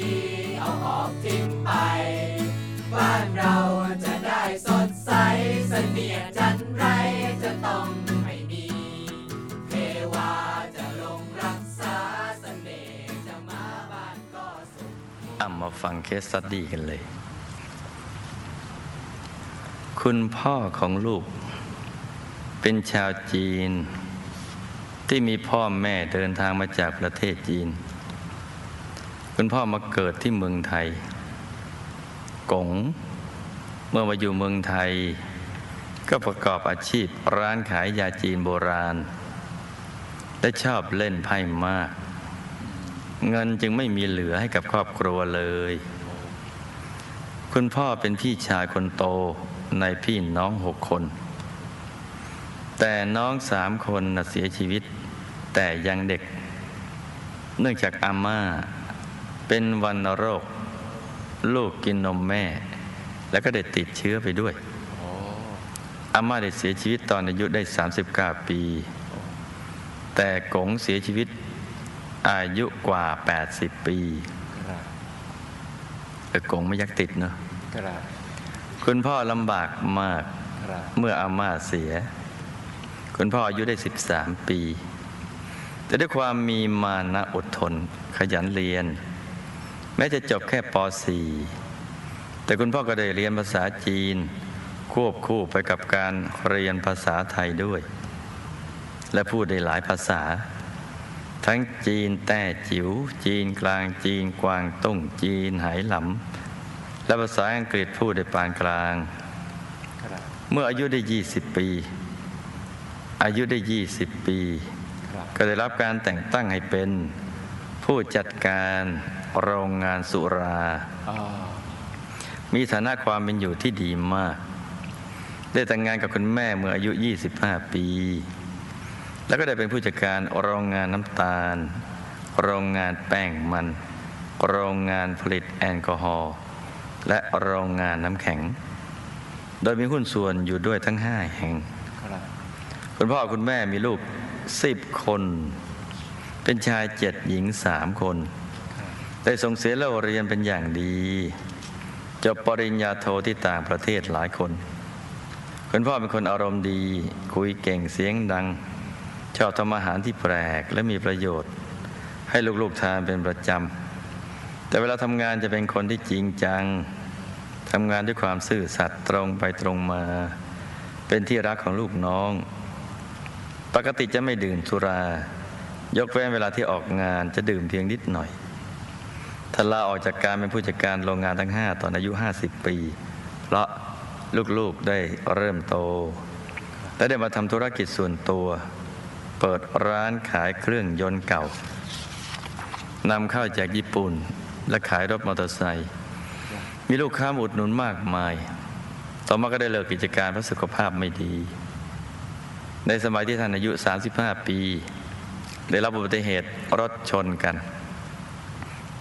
ดี เอาออกทิ้งไป บ้านเราจะได้สดใสเสนียจันไรจะต้องไม่มี เทวาจะลงรักษาเสน่ห์จะมาบ้านก็สุข อะมาฟังเคสสตดี้กันเลย คุณพ่อของลูก เป็นชาวจีน ที่มีพ่อแม่เดินทางมาจากประเทศจีน คุณพ่อมาเกิดที่เมืองไทย กง เมื่อมาอยู่เมืองไทย ก็ประกอบอาชีพร้านขายยาจีนโบราณ และชอบเล่นไพ่มาก เงินจึงไม่มีเหลือให้กับครอบครัวเลย คุณพ่อเป็นพี่ชายคนโตในพี่น้องหกคน แต่น้องสามคนนะเสียชีวิต แต่ยังเด็ก เนื่องจากอาม่า เป็นวันโรค ลูกกินนมแม่ แล้วก็ได้ติดเชื้อไปด้วยอาม่าได้เสียชีวิตตอนอายุได้ 39 ปี แต่กงเสียชีวิตอายุกว่า 80 ปีครับเออกงไม่ยักติดเนอะครับคุณพ่อลำบากมากครับเมื่ออาม่าเสีย คุณพ่ออายุได้ 13 ปี แต่ด้วยความมีมานะอดทน ขยันเรียน แม้จะจบแค่ป .4 แต่คุณพ่อก็ได้เรียนภาษาจีน ควบคู่ไปกับการเรียนภาษาไทยด้วย และพูดได้หลายภาษา ทั้งจีนแต้จิ๋วจีนกลางจีนกวางตุ้งจีนไหหลำและภาษาอังกฤษพูดได้ปานกลาง เมื่ออายุได้ 20 ปี อายุได้ 20 ปี ก็ได้รับการแต่งตั้งให้เป็นผู้จัดการ โรงงานสุราอ๋อมีฐานะความเป็นอยู่ที่ดีมาก ได้แต่งงานกับคุณแม่เมื่ออายุ 25 ปี แล้วก็ได้เป็นผู้จัดการโรงงานน้ำตาล โรงงานแป้งมัน โรงงานผลิตแอลกอฮอล์และโรงงานน้ำแข็ง โดยมีหุ้นส่วนอยู่ด้วยทั้ง5แห่งครับคุณพ่อคุณแม่มีลูก10คน เป็นชายเจ็ดหญิงสามคน ได้ส่งเสียเราเรียนเป็นอย่างดีจบปริญญาโทที่ต่างประเทศหลายคน คุณพ่อเป็นคนอารมณ์ดี คุยเก่งเสียงดัง ชอบทำอาหารที่แปลกและมีประโยชน์ ให้ลูกๆทานเป็นประจำ แต่เวลาทำงานจะเป็นคนที่จริงจังทำงานด้วยความซื่อสัตย์ตรงไปตรงมา เป็นที่รักของลูกน้อง ปกติจะไม่ดื่มสุรา ยกเว้นเวลาที่ออกงานจะดื่มเพียงนิดหน่อย ท่านลาออกจากการเป็นผู้จัดการโรงงานทั้ง 5 ตอนอายุ 50 ปี เพราะลูกๆได้เริ่มโต และได้มาทำธุรกิจส่วนตัว เปิดร้านขายเครื่องยนต์เก่านำเข้าจากญี่ปุ่น และขายรถมอเตอร์ไซค์มีลูกค้ามาอุดหนุนมากมาย ต่อมาก็ได้เลิกกิจการเพราะสุขภาพไม่ดี ในสมัยที่ท่านอายุ 35 ปี ได้รับอุบัติเหตุรถชนกัน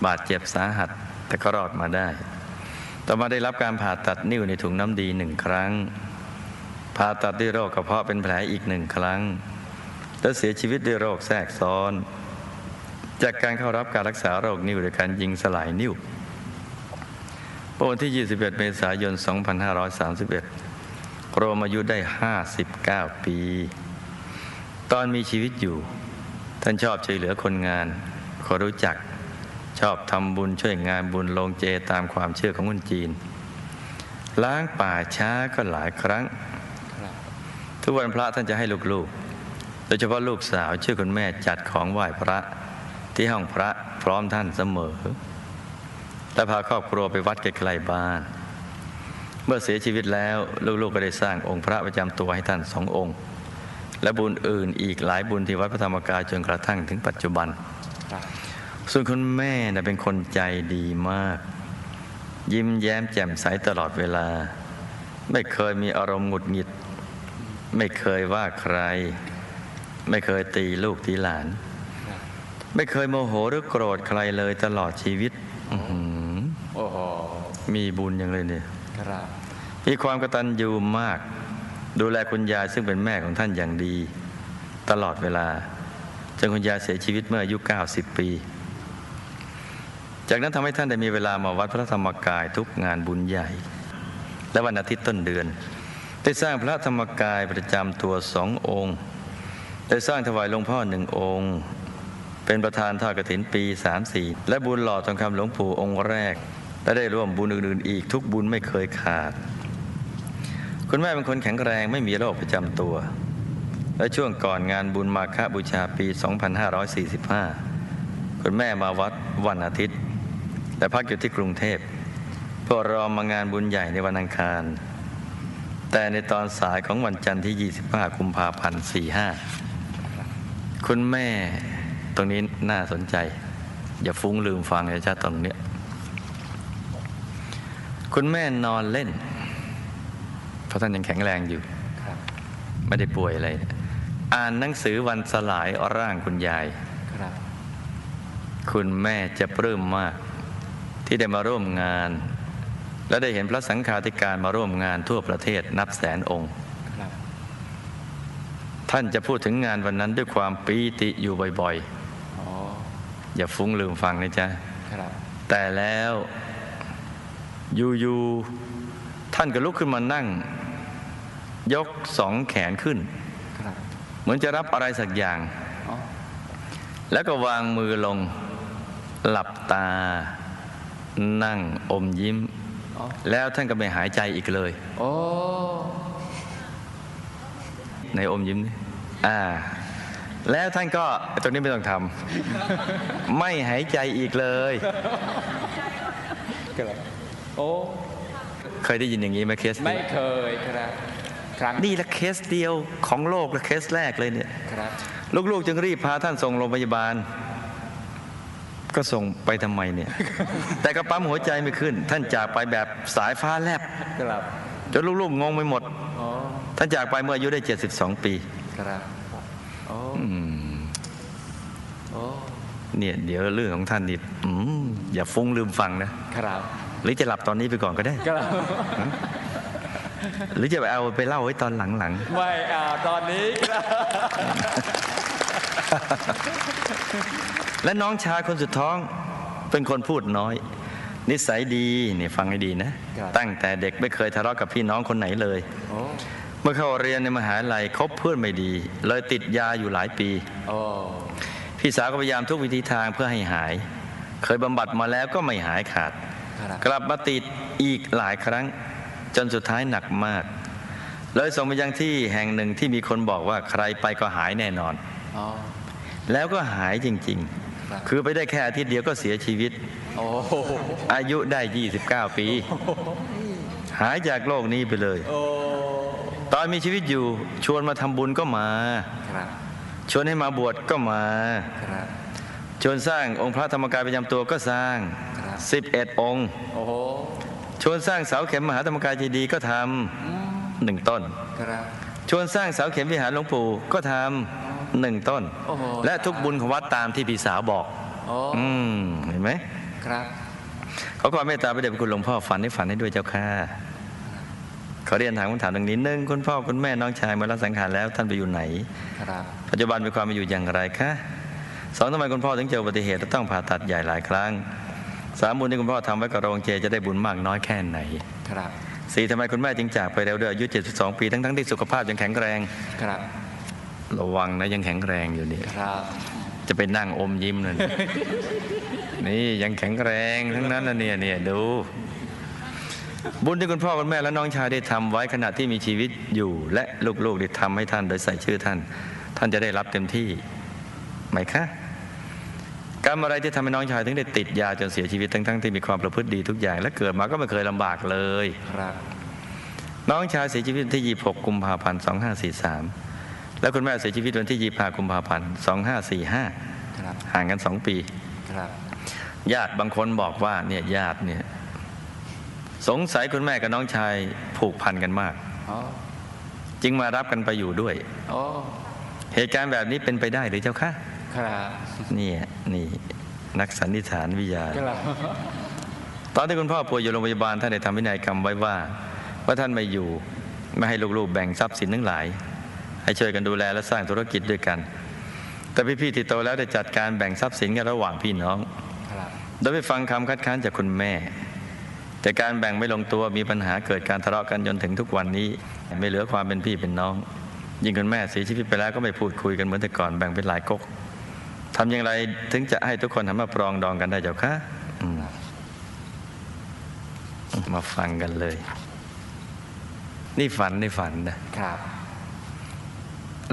บาดเจ็บสาหัส แต่ก็รอดมาได้ ต่อมาได้รับการผ่าตัดนิ้วในถุงน้ำดีหนึ่งครั้ง ผ่าตัดด้วยโรคกระเพาะเป็นแผลอีกหนึ่งครั้ง และเสียชีวิตด้วยโรคแทรกซ้อน จากการเข้ารับการรักษาโรคนิ้วโดยการยิงสลายนิ้วเมื่อวันที่ 21 เมษายน 2531 โรมอายุได้ 59 ปี ตอนมีชีวิตอยู่ ท่านชอบช่วยเหลือคนงานขอรู้จัก ชอบทำบุญช่วยงานบุญลงเจตามความเชื่อของคนจีน ล้างป่าช้าก็หลายครั้ง ทุกวันพระท่านจะให้ลูกๆ โดยเฉพาะลูกสาวช่วยคุณแม่จัดของไหว้พระที่ห้องพระพร้อมท่านเสมอ และพาครอบครัวไปวัดใกล้ๆบ้าน เมื่อเสียชีวิตแล้วลูกๆก็ได้สร้างองค์พระประจำตัวให้ท่านสององค์ และบุญอื่นอีกหลายบุญที่วัดพระธรรมกายจนกระทั่งถึงปัจจุบันครับ ส่วนคุณแม่น่ะเป็นคนใจดีมาก ยิ้มแย้มแจ่มใสตลอดเวลา ไม่เคยมีอารมณ์หงุดหงิด ไม่เคยว่าใคร ไม่เคยตีลูกตีหลานครับไม่เคยโมโหหรือโกรธใครเลยตลอดชีวิตอื้อหือโอ้โหมีบุญอย่างเลยเนี่ยครับมีความกตัญญูมาก ดูแลคุณยายซึ่งเป็นแม่ของท่านอย่างดี ตลอดเวลาจนคุณยายเสียชีวิตเมื่ออายุ 90 ปี จากนั้นทำให้ท่านได้มีเวลามาวัดพระธรรมกายทุกงานบุญใหญ่ และวันอาทิตย์ต้นเดือน ได้สร้างพระธรรมกายประจำตัวสององค์ ได้สร้างถวายหลวงพ่อหนึ่งองค์ เป็นประธานทอดกฐินปี 34 และบุญหล่อทองคำหลวงปู่องค์แรก และได้ร่วมบุญอื่นๆ อีกทุกบุญไม่เคยขาด คุณแม่เป็นคนแข็งแรงไม่มีโรคประจำตัว และช่วงก่อนงานบุญมาฆบูชาปี 2545 คุณแม่มาวัดวันอาทิตย์ แต่พักอยู่ที่กรุงเทพเพื่อรอมางานบุญใหญ่ในวันอังคาร แต่ในตอนสายของวันจันทร์ที่ 25 กุมภาพันธ์45 คุณแม่ตรงนี้น่าสนใจ อย่าฟุ้งลืมฟังนะจ๊ะตรงเนี้ยคุณแม่นอนเล่น เพราะท่านยังแข็งแรงอยู่ครับไม่ได้ป่วยอะไร อ่านหนังสือวันสลายร่างคุณยายครับคุณแม่จะปลื้มมาก ที่ได้มาร่วมงาน และได้เห็นพระสังฆาธิการมาร่วมงานทั่วประเทศนับแสนองค์ครับท่านจะพูดถึงงานวันนั้นด้วยความปีติอยู่บ่อยอ๋อๆอย่าฟุ้งลืมฟังนะจ๊ะครับแต่แล้วอยู่ๆท่านก็ลุกขึ้นมานั่ง ยกสองแขนขึ้นครับเหมือนจะรับอะไรสักอย่างอ๋อแล้วก็วางมือลงหลับตา นั่งอมยิ้มอ๋อแล้วท่านก็ไม่หายใจอีกเลยโอ้ในอมยิ้มนี่อ่า แล้วท่านก็ตรงนี้ไม่ต้องทำไม่หายใจอีกเลยครับโอ้เคยได้ยินอย่างนี้ไหมเคสนี้ไม่เคยครับครั้งนี่ละเคสเดียวของโลกและเคสแรกเลยเนี่ยครับลูกๆจึงรีบพาท่านส่งโรงพยาบาล ก็ส่งไปทำไมเนี่ย แต่ก็ปั๊มหัวใจไม่ขึ้น ท่านจากไปแบบสายฟ้าแลบครับจนลูกๆงงไปหมดอ๋อท่านจากไปเมื่ออายุได้ 72 ปีครับโอ้อืมโอ้เนี่ยเดี๋ยวเรื่องของท่านนี่อืมอย่าฟุ้งลืมฟังนะครับหรือจะหลับตอนนี้ไปก่อนก็ได้ครับหรือจะไปเอาไปเล่าไว้ตอนหลังไม่อ่าตอนนี้ครับๆ และน้องชายคนสุดท้องเป็นคนพูดน้อย นิสัยดีเนี่ยฟังให้ดีนะ ตั้งแต่เด็กไม่เคยทะเลาะกับพี่น้องคนไหนเลยโอ้เมื่อเข้าเรียนในมหาลัยคบเพื่อนไม่ดี เลยติดยาอยู่หลายปีโอ้พี่สาวก็พยายามทุกวิธีทางเพื่อให้หาย เคยบำบัดมาแล้วก็ไม่หายขาดครับกลับมาติดอีกหลายครั้ง จนสุดท้ายหนักมาก เลยส่งไปยังที่แห่งหนึ่งที่มีคนบอกว่าใครไปก็หายแน่นอนอ๋อ แล้วก็หายจริงครับๆคือไปได้แค่อาทิตย์เดียวก็เสียชีวิตโอ้อายุได้ 29 ปี หายจากโลกนี้ไปเลยโอ้ตอนมีชีวิตอยู่ชวนมาทำบุญก็มาครับชวนให้มาบวชก็มาครับชวนสร้างองค์พระธรรมกายประจำตัวก็สร้างครับ11 องค์โอ้โหชวนสร้างเสาเข็มมหาธรรมกายเจดีย์ก็ทำหนึ่งต้นครับชวนสร้างเสาเข็มวิหารหลวงปู่ก็ทำ หนึ่งต้นโอ้โหและทุกบุญของวัดตามที่พี่สาวบอกโอ้อืมเห็นไหมครับขอความเมตตาพระเดชพระคุณหลวงพ่อฝันให้ฝันให้ด้วยเจ้าค่ะขอเรียนถามคำถามดังนี้หนึ่งคุณพ่อคุณแม่น้องชายเมื่อละสังขารแล้วท่านไปอยู่ไหนครับปัจจุบันมีความเป็นอยู่อย่างไรคะสองทำไมคุณพ่อถึงเจออุบัติเหตุและต้องผ่าตัดใหญ่หลายครั้งสามบุญที่คุณพ่อทำไว้กับโรงเจจะได้บุญมากน้อยแค่ไหนครับสี่ทำไมคุณแม่จึงจากไปเร็วด้วยอายุ 72 ปีทั้งๆที่สุขภาพยังแข็งแรงครับ ระวังนะยังแข็งแรงอยู่นี่ครับจะไปนั่งอมยิ้มนั่นนี่ยังแข็งแรงทั้งนั้นนะเนี่ยเนี่ยดู บุญที่คุณพ่อคุณแม่และน้องชายได้ทำไว้ขณะที่มีชีวิตอยู่ และลูกๆได้ทำให้ท่านโดยใส่ชื่อท่าน ท่านจะได้รับเต็มที่ไหมคะกรรมอะไรที่ทำให้น้องชายถึงได้ติดยาจนเสียชีวิตทั้งๆที่มีความประพฤติดีทุกอย่าง และเกิดมาก็ไม่เคยลำบากเลยครับน้องชายเสียชีวิตวันที่ 26 กุมภาพันธ์ 2543 แล้วคุณแม่เสียชีวิตวันที่ 25 กุมภาพันธ์ 2545ครับห่างกัน2ปีครับญาติบางคนบอกว่าเนี่ยญาติเนี่ยสงสัยคุณแม่กับน้องชายผูกพันกันมากอ๋อจึงมารับกันไปอยู่ด้วยโอ้เหตุการณ์แบบนี้เป็นไปได้หรือเจ้าคะครับเนี่ยนี่นักสันนิษฐานวิทยาครับตอนที่คุณพ่อป่วยอยู่โรงพยาบาลท่านได้ทำพินัยกรรมไว้ว่า ว่าท่านไม่อยู่ไม่ให้ลูกๆแบ่งทรัพย์สินทั้งหลาย ให้ช่วยกันดูแลและสร้างธุรกิจด้วยกัน แต่พี่ๆที่โตแล้วได้จัดการแบ่งทรัพย์สินกันระหว่างพี่น้อง โดยไปฟังคำคัดค้านจากคุณแม่ แต่การแบ่งไม่ลงตัวมีปัญหาเกิดการทะเลาะกันจนถึงทุกวันนี้ ไม่เหลือความเป็นพี่เป็นน้อง ยิ่งคุณแม่เสียชีวิตไปแล้วก็ไม่พูดคุยกันเหมือนแต่ก่อนแบ่งเป็นหลายก๊กทำอย่างไรถึงจะให้ทุกคนทำมาปรองดองกันได้เจ้าคะมมาฟังกันเลย นี่ฝันในฝันนะครับ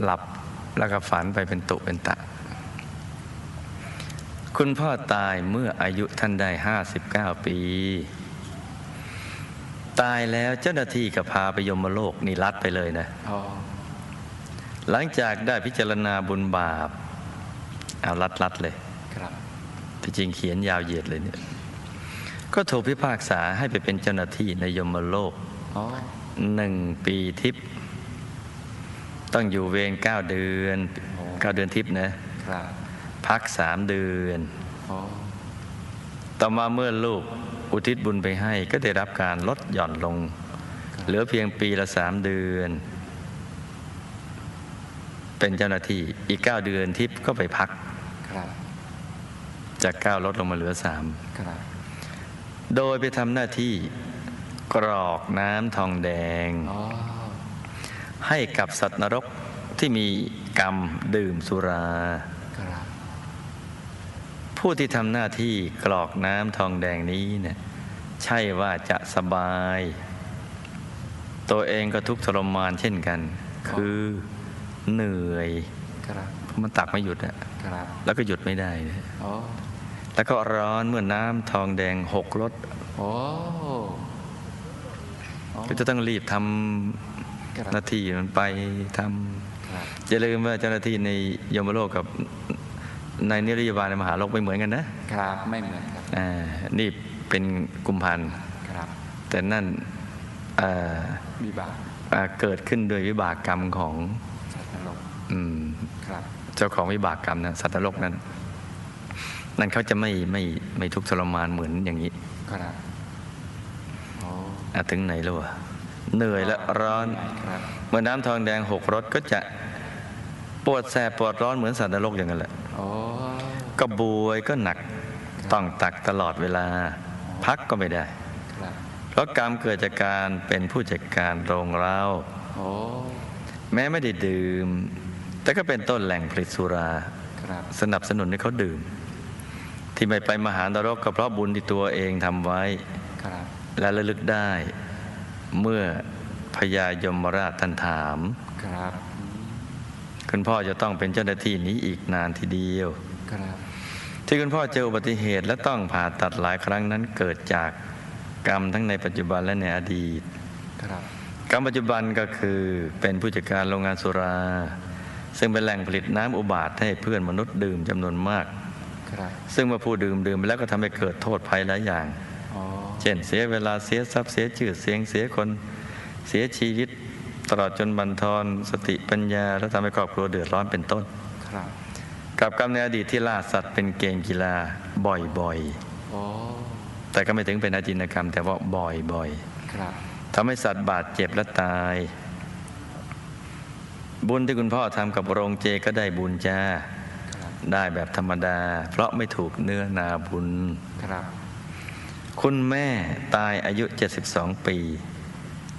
หลับแล้วก็ฝันไปเป็นตุเป็นตะ คุณพ่อตายเมื่ออายุท่านได้ห้าสิบเก้าปี ตายแล้วเจ้าหน้าที่ก็พาไปยมโลกนี่รัดไปเลยนะอ๋อหลังจากได้พิจารณาบุญบาป เอารัดรัดๆเลยครับที่จริงเขียนยาวเหยียดเลยเนี่ย ก็ถูกพิพากษาให้ไปเป็นเจ้าหน้าที่ในยมโลกอ๋อหนึ่งปีทิพย์ ต้องอยู่เวรเก้าเดือนเก้าเดือนทิพย์นะครับพักสามเดือนอ๋อต่อมาเมื่อลูกอุทิศบุญไปให้ก็ได้รับการลดหย่อนลง เหลือเพียงปีละสามเดือน เป็นเจ้าหน้าที่อีกเก้าเดือนทิพย์ก็ไปพักครับจากเก้าลดลงมาเหลือสามครับโดยไปทำหน้าที่กรอกน้ำทองแดงอ๋อ ให้กับสัตว์นรกที่มีกรรมดื่มสุราครับผู้ที่ทำหน้าที่กรอกน้ำทองแดงนี้เนี่ยใช่ว่าจะสบาย ตัวเองก็ทุกข์ทรมานเช่นกัน คือเหนื่อยครับเพราะมันตักไม่หยุดอะครับแล้วก็หยุดไม่ได้นะอ๋อแล้วก็ร้อนเมื่อน้ำทองแดงหกรถโอ้อ๋อก็จะต้องรีบทค รับำหน้าที่มันไปทำครับอย่าลืมว่าเจ้าหน้าที่ในยมโลกกับในนิรยาบาลในมหาโลกไม่เหมือนกันนะครับไม่เหมือนครับอ่านี่เป็นกุมพันธ์ครับแต่นั่นอ่ามีบาปอ่าเกิดขึ้นโดยวิบากกรรมของสัตว์นรกอืมครับ เจ้าของวิบากกรรมนะสัตว์นรกนั้น นั่นเขาจะไม่ไม่ไม่ทุกข์ทรมานเหมือนอย่างนี้ครับโอ้อะถึงไหนแล้ววะ เหนื่อยและร้อนครับเมื่อน้ำทองแดงหกรถก็จะปวดแสบปวดร้อนเหมือนสัตว์นรกอย่างนั้นแหละโอ้ก็บวยก็หนักต้องตักตลอดเวลา พักก็ไม่ได้ครับเพราะกรรมเกิดจากการเป็นผู้จัดการโรงเหล้าโอ้แม้ไม่ได้ดื่ม แต่ก็เป็นต้นแหล่งผลิตสุราครับสนับสนุนให้เขาดื่ม ที่ไม่ไปมหานรกก็เพราะบุญที่ตัวเองทำไว้ครับและระลึกได้ เมื่อพญายมราชท่านถามครับคุณพ่อจะต้องเป็นเจ้าหน้าที่นี้อีกนานทีเดียวครับที่คุณพ่อเจออุบัติเหตุและต้องผ่าตัดหลายครั้งนั้นเกิดจากกรรมทั้งในปัจจุบันและในอดีตครับกรรมปัจจุบันก็คือเป็นผู้จัดการโรงงานสุรา ซึ่งเป็นแหล่งผลิตน้ำอุบาทให้เพื่อนมนุษย์ดื่มจำนวนมากครับซึ่งเมื่อผู้ดื่มดื่มไปแล้วก็ทำให้เกิดโทษภัยหลายอย่างโอ้ เช่นเสียเวลาเสียทรัพย์เสียชื่อเสียงเสียคนเสียชีวิต ตลอดจนบันทอนสติปัญญา และทำให้ครอบครัวเดือดร้อนเป็นต้นครับกับกรรมในอดีตที่ล่าสัตว์เป็นเกมกีฬาบ่อยโอ้ๆแต่ก็ไม่ถึงเป็นอาจินกรรม แต่ว่าบ่อยครับๆทำให้สัตว์บาดเจ็บและตาย บุญที่คุณพ่อทำกับโรงเจก็ได้บุญจ้าครับได้แบบธรรมดา เพราะไม่ถูกเนื้อนาบุญครับ คุณแม่ตายอายุ 72 ปี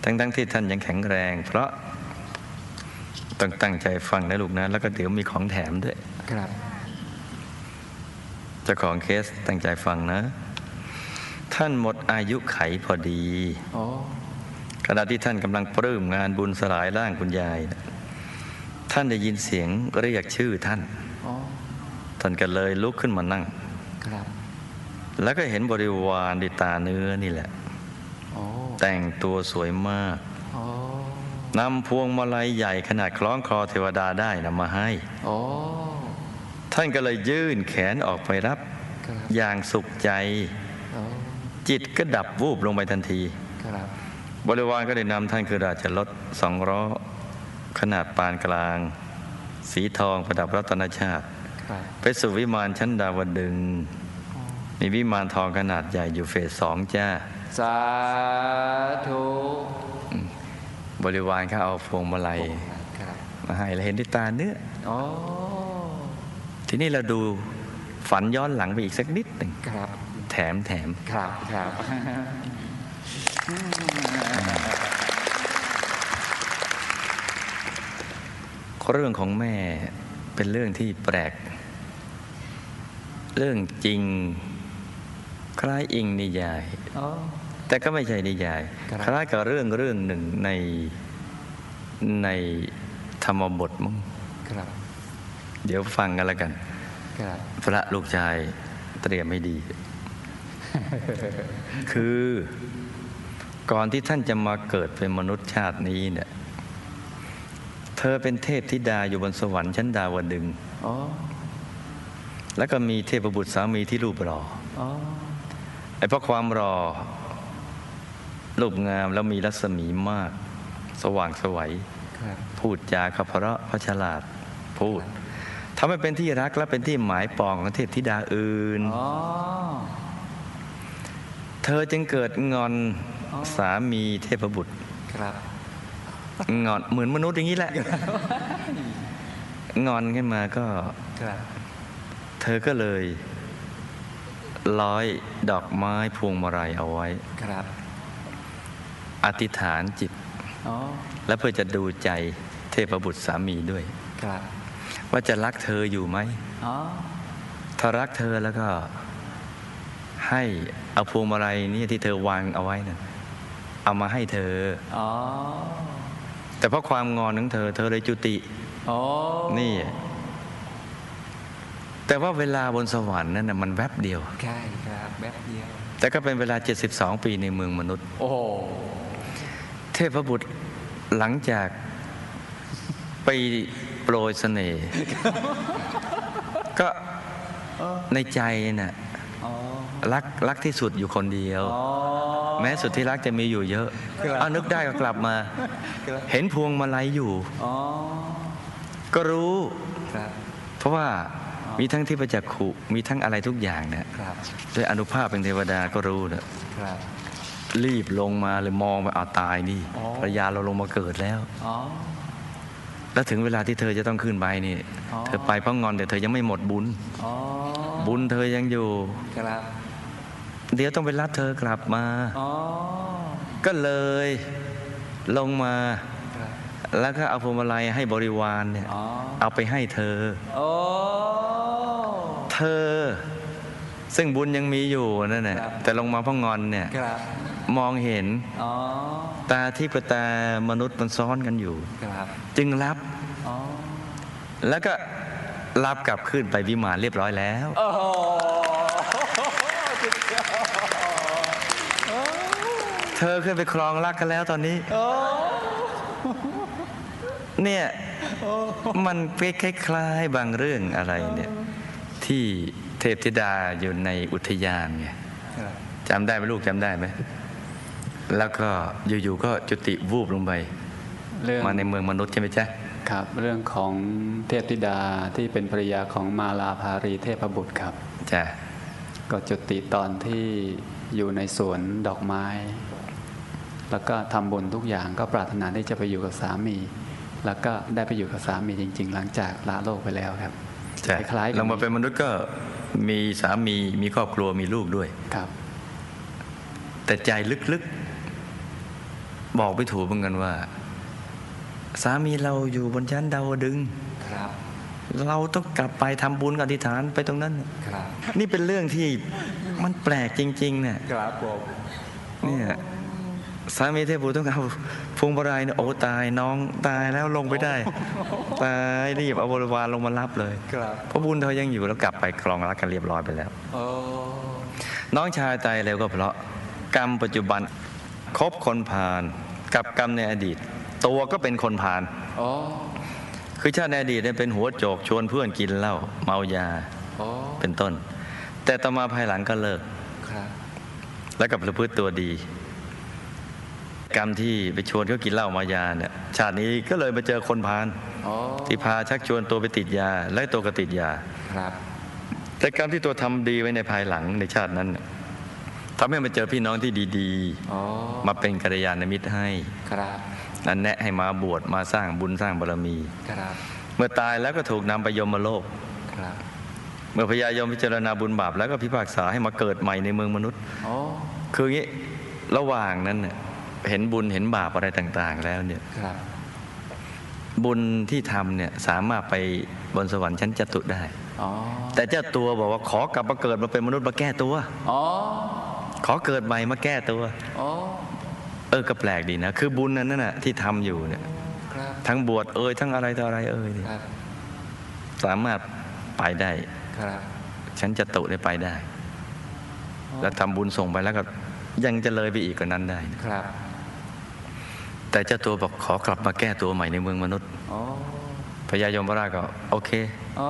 ทั้งๆทที่ท่านยังแข็งแรง เพราะต้องตั้งใจฟังนะลูกนะ แล้วก็เดี๋ยวมีของแถมด้วย ครับเจ้าของเคสตั้งใจฟังนะ ท่านหมดอายุไขพอดีโอ้ขณะที่ท่านกำลังปลื้มงานบุญสลายร่างคุณยายนะท่านได้ยินเสียงเรียกชื่อท่านโอ้ท่านก็เลยลุกขึ้นมานั่งครับ แล้วก็เห็นบริวารด้วยตาเนื้อนี่แหละโอ้แต่งตัวสวยมากโอ้นำพวงมาลัยใหญ่ขนาดคล้องคอเทวดาได้นำมาให้โอ้ท่านก็เลยยื่นแขนออกไปรับครับอย่างสุขใจโอ้จิตก็ดับวูบลงไปทันทีครับบริวารก็ได้นำท่านคือราชรถสองล้อขนาดปานกลาง สีทองประดับรัตนชาติครับไปสู่วิมานชั้นดาวดึงส์ มีวิมานทองขนาดใหญ่อยู่เฟสสองจ้า สาธุ บริวารเขาเอาพวงมาลัยครับมาให้เราเห็นด้วยตาเนื้อโอ้ทีนี้เราดูฝันย้อนหลังไปอีกสักนิดหนึ่งครับแถมแถมครับครับเรื่องของแม่เป็นเรื่องที่แปลก เรื่องจริง คล้ายอิงนิยายอ๋อแต่ก็ไม่ใช่นิยายครับคล้ายกับเรื่องเรื่องหนึ่งในในธรรมบทมั้งครับเดี๋ยวฟังกันแล้วกันครับพระลูกชายเตรียมให้ดี คือก่อนที่ท่านจะมาเกิดเป็นมนุษย์ชาตินี้เนี่ย เธอเป็นเทพธิดาอยู่บนสวรรค์ชั้นดาวดึงส์อ๋อแล้วก็มีเทพบุตรสามีที่รูปหล่ออ๋อ ไอ้เพราะความรอรูปงามแล้วมีรัศมีมาก สว่างไสวัยครับพูดจาขับเพราะเพราะฉลาดพูดทำให้เป็นที่รักและเป็นที่หมายปองของเทพธิดาอื่นอ๋อเธอจึงเกิดงอนอ๋อสามีเทพบุตรครับงอนเหมือนมนุษย์อย่างนี้แหละ งอนขึ้นมาก็ครับเธอก็เลย ร้อยดอกไม้พวงมาลัยเอาไว้ครับ อธิษฐานจิตอ๋อและเพื่อจะดูใจเทพบุตรสามีด้วยครับ ว่าจะรักเธออยู่ไหมอ๋อถ้ารักเธอแล้วก็ให้เอาพวงมาลัยนี่ที่เธอวางเอาไว้นะ่ะเอามาให้เธออ๋อแต่เพราะความงอนของเธอ เธอเลยจุติอ๋อนี่ แต่ว่าเวลาบนสวรรค์นั่นนะมันแวบเดียว ใช่ครับแป๊บเดียว แต่ก็เป็นเวลา 72 ปีในเมืองมนุษย์ โอ้โหเทพบุตรหลังจากไปโปรยเสน่ห์ก็ในใจน่ะอ๋อรักรักที่สุดอยู่คนเดียวอ๋อแม้สุดที่รักจะมีอยู่เยอะครับเอานึกได้ก็กลับมาครับเห็นพวงมาลัยอยู่อ๋อก็รู้ครับเพราะว่าอ๋อ มีทั้งที่ประจักขุมีทั้งอะไรทุกอย่างเนี่ยครับด้วยอนุภาพเป็นเทวดาก็รู้เนี่ยครับรีบลงมาเลยมองไปเอาตายนี่อ๋อภรรยาเราลงมาเกิดแล้วอ๋อแล้วถึงเวลาที่เธอจะต้องขึ้นไปนี่อ๋อเธอไปเพราะงอนแต่เธอยังไม่หมดบุญอ๋อบุญเธอยังอยู่ครับเดี๋ยวต้องไปรับเธอกลับมาอ๋อก็เลยลงมาครับแล้วก็เอาพวงมาลัยให้บริวารเนี่ยอ๋อเอาไปให้เธอโอ้เธอ ซึ่งบุญยังมีอยู่นั่นแหละครับแต่ลงมาเพราะงอนเนี่ยครับมองเห็นอ๋อตาที่กับตามนุษย์มันซ้อนกันอยู่ครับจึงรับอ๋อแล้วก็รับกลับขึ้นไปวิมานเรียบร้อยแล้วโอ้โหสุดยอดเธอขึ้นไปครองรักกันแล้วตอนนี้โอ้เนี่ยมันเป็นคล้ายๆบางเรื่องอะไรเนี่ย ที่เทพธิดาอยู่ในอุทยานไงครับจำได้ไหมลูกจำได้ไหมแล้วก็อยู่ๆก็จุติวูบลงไปเรื่องมาในเมืองมนุษย์ใช่ไหมจ๊ะครับ เรื่องของเทพธิดาที่เป็นภรรยาของมาลาภารีเทพบุตรครับจ้ะก็จุติตอนที่อยู่ในสวนดอกไม้ แล้วก็ทำบุญทุกอย่างก็ปรารถนาที่จะไปอยู่กับสามี แล้วก็ได้ไปอยู่กับสามีจริง ๆ หลังจากลาโลกไปแล้วครับจ้ะ คล้ายๆกันลงมาเป็นมนุษย์ก็มีสามีมีครอบครัวมีลูกด้วยครับ แต่ใจลึกๆ บอกไม่ถูกเหมือนกันว่า สามีเราอยู่บนชั้นดาวดึงส์ครับ เราต้องกลับไปทำบุญกับอธิษฐานไปตรงนั้นครับ นี่เป็นเรื่องที่มันแปลกจริงๆเนี่ยครับผมเนี่ย สามีเทพบุตรต้องเอาพวงบรายเนี่ยโอ้ตายน้องตายแล้วลงไปได้ ตายรีบเอาบริวารลงมารับเลยครับเพราะบุญเธอยังอยู่แล้วกลับไปครองรักกันเรียบร้อยไปแล้วโอ้น้องชายตายเร็วก็เพราะกรรมปัจจุบันคบคนพาลกับกรรมในอดีต ตัวก็เป็นคนพาลโอ้คือชาติในอดีตเนี่ยเป็นหัวโจกชวนเพื่อนกินเหล้าเมายาโอ้เป็นต้น แต่ต่อมาภายหลังก็เลิกครับแล้วก็ประพฤติตัวดี กรรมที่ไปชวนเขากินเหล้ามายาเนี่ยชาตินี้ก็เลยมาเจอคนพาลโอ้ที่พาชักชวนตัวไปติดยา และตัวก็ติดยาครับ แต่กรรมที่ตัวทำดีไว้ในภายหลังในชาตินั้นเนี่ยทำให้มาเจอพี่น้องที่ดีโอ้ๆมาเป็นกัลยาณมิตรให้ครับนั่นแนะให้มาบวชมาสร้างบุญสร้างบารมีครับ เมื่อตายแล้วก็ถูกนำไปยมโลกครับเมื่อพญายมพิจารณาบุญบาปแล้วก็พิพากษาให้มาเกิดใหม่ในเมืองมนุษย์อ๋อคืออย่างนี้ระหว่างนั้นเนี่ย เห็นบุญเห็นบาปอะไรต่าง ๆ แล้วเนี่ยครับบุญที่ทำเนี่ยสามารถไปบนสวรรค์ชั้นจตุได้อ๋อแต่เจ้าตัวบอกว่าขอกลับมาเกิดมาเป็นมนุษย์มาแก้ตัวอ๋อขอเกิดใหม่มาแก้ตัวอ๋อเออก็แปลกดีนะ คือบุญนั้นน่ะที่ทำอยู่เนี่ยครับทั้งบวชเอ่ยทั้งอะไรต่ออะไรเอ่ยเนี่ยครับสามารถไปได้ครับชั้นจตุได้ไปได้ แล้วทำบุญส่งไปแล้วก็ยังจะเลยไปอีกกว่านั้นได้นะครับ แต่เจ้าตัวบอกขอกลับมาแก้ตัวใหม่ในเมืองมนุษย์อ๋อพญายมราชก็โอเคอ๋อ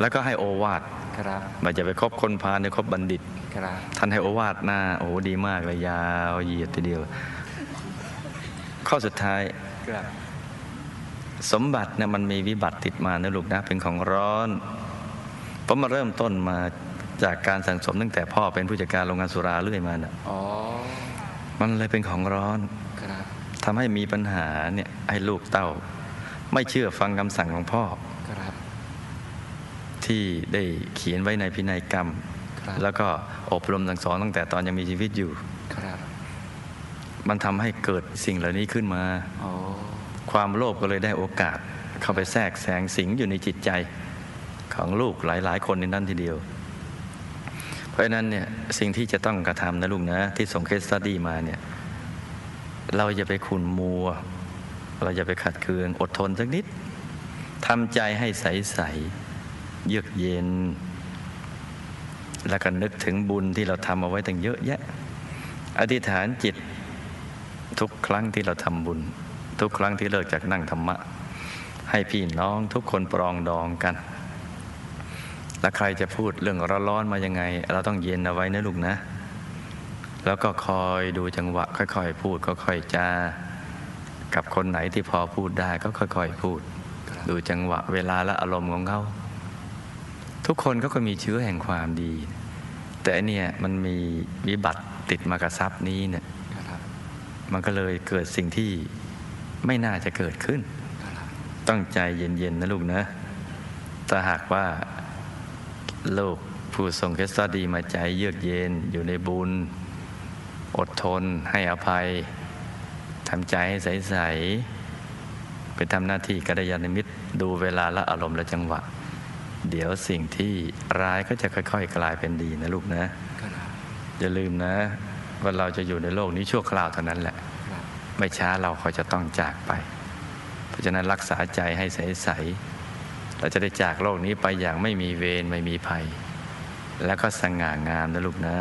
แล้วก็ให้โอวาทครับไมันจะไปคบคนพาลในคบบัณฑิตครับท่านให้โอวาทหน้าโอ้โหดีมากเลยยาวเหยียดทีเดียว ข้อสุดท้ายครับสมบัติเนี่ยมันมีวิบัติติดมานะลูกนะเป็นของร้อนเพราะมาเริ่มต้นมาจากการสั่งสมตั้งแต่พ่อเป็นผู้จัดการโรงงานสุราเรื่อยมาน่ะอ๋อมันเลยเป็นของร้อนครับ ทำให้มีปัญหาเนี่ยให้ลูกเต้า ไม่เชื่อฟังคำสั่งของพ่อครับที่ได้เขียนไว้ในพินัยกรรมครับแล้วก็อบรมสั่งสอนตั้งแต่ตอนยังมีชีวิตอยู่ครับมันทำให้เกิดสิ่งเหล่านี้ขึ้นมาอ๋อความโลภก็เลยได้โอกาส เข้าไปแทรกแซงสิงอยู่ในจิตใจของลูกหลาย ๆ คนในนั้นทีเดียว เพราะฉะนั้นเนี่ยสิ่งที่จะต้องกระทำนะลูกนะ ที่ส่งเคสตัดดี้มาเนี่ย เราอย่าไปขุนมัว เราอย่าไปขัดเคืองอดทนสักนิดทำใจให้ใสๆเยือกเย็น แล้วก็นึกถึงบุญที่เราทำเอาไว้ตั้งเยอะแยะ อธิษฐานจิตทุกครั้งที่เราทำบุญ ทุกครั้งที่เลิกจากนั่งธรรมะ ให้พี่น้องทุกคนปรองดองกัน และใครจะพูดเรื่องร้อนๆมายังไง เราต้องเย็นเอาไว้นะลูกนะ แล้วก็คอยดูจังหวะ ค่อยๆ พูดค่อยๆจากับคนไหนที่พอพูดได้ก็ค่อยๆ พูด ดูจังหวะเวลาและอารมณ์ของเขาทุกคนเขาก็มีเชื้อแห่งความดี แต่อันเนี่ยมันมีวิบัติติดมากับทรัพนี้เนี่ยมันก็เลยเกิดสิ่งที่ไม่น่าจะเกิดขึ้น ต้องใจเย็นๆนะลูกนะถ้าหากว่าโลกผู้ทรงเคสตดีมาใจเยือกเย็นอยู่ในบุญ อดทนให้อภัยทำใจให้ใส ๆ ไปทำหน้าที่กัลยาณมิตรดูเวลาและอารมณ์และจังหวะ เดี๋ยวสิ่งที่ร้ายก็จะค่อย ๆ กลายเป็นดีนะลูกนะอย่าลืมนะว่าเราจะอยู่ในโลกนี้ชั่วคราวเท่านั้นแหละ ไม่ช้าเราก็จะต้องจากไป เพราะฉะนั้นรักษาใจให้ใส ๆ เราจะได้จากโลกนี้ไปอย่างไม่มีเวรไม่มีภัย แล้วก็สง่างามนะลูกนะ